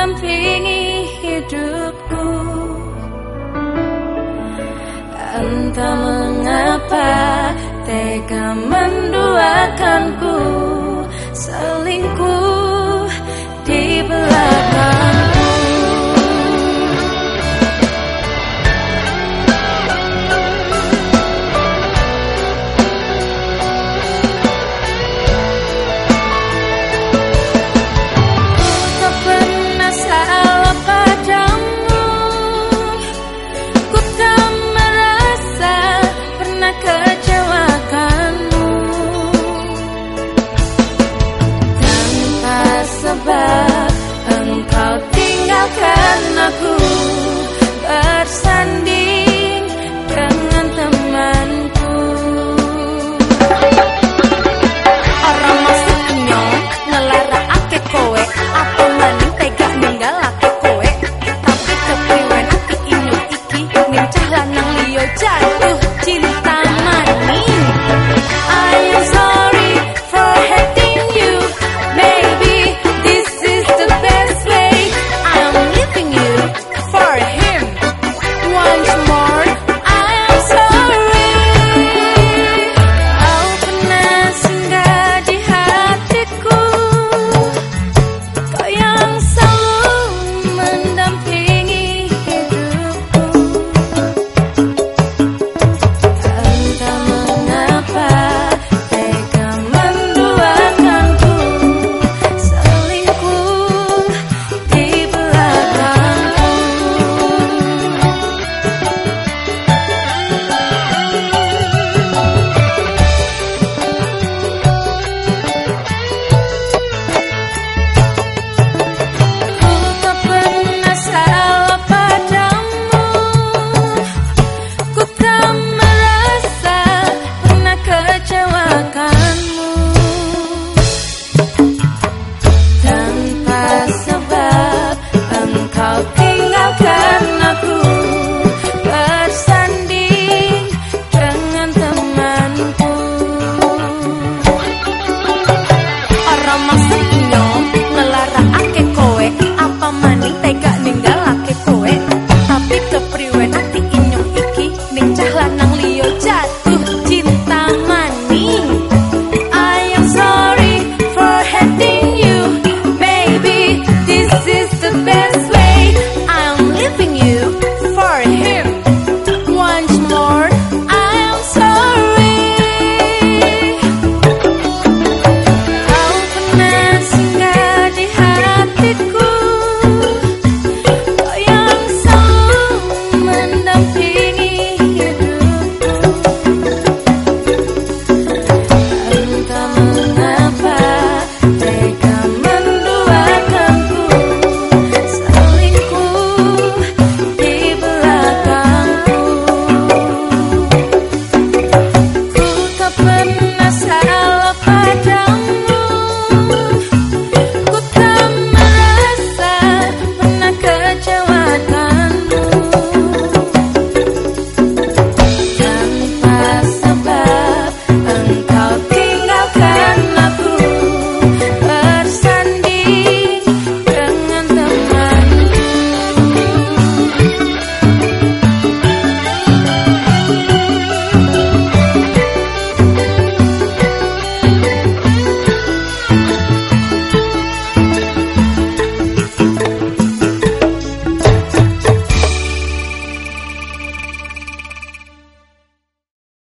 mendampingi hidupku. Entah mengapa tega menduakanku selingkuh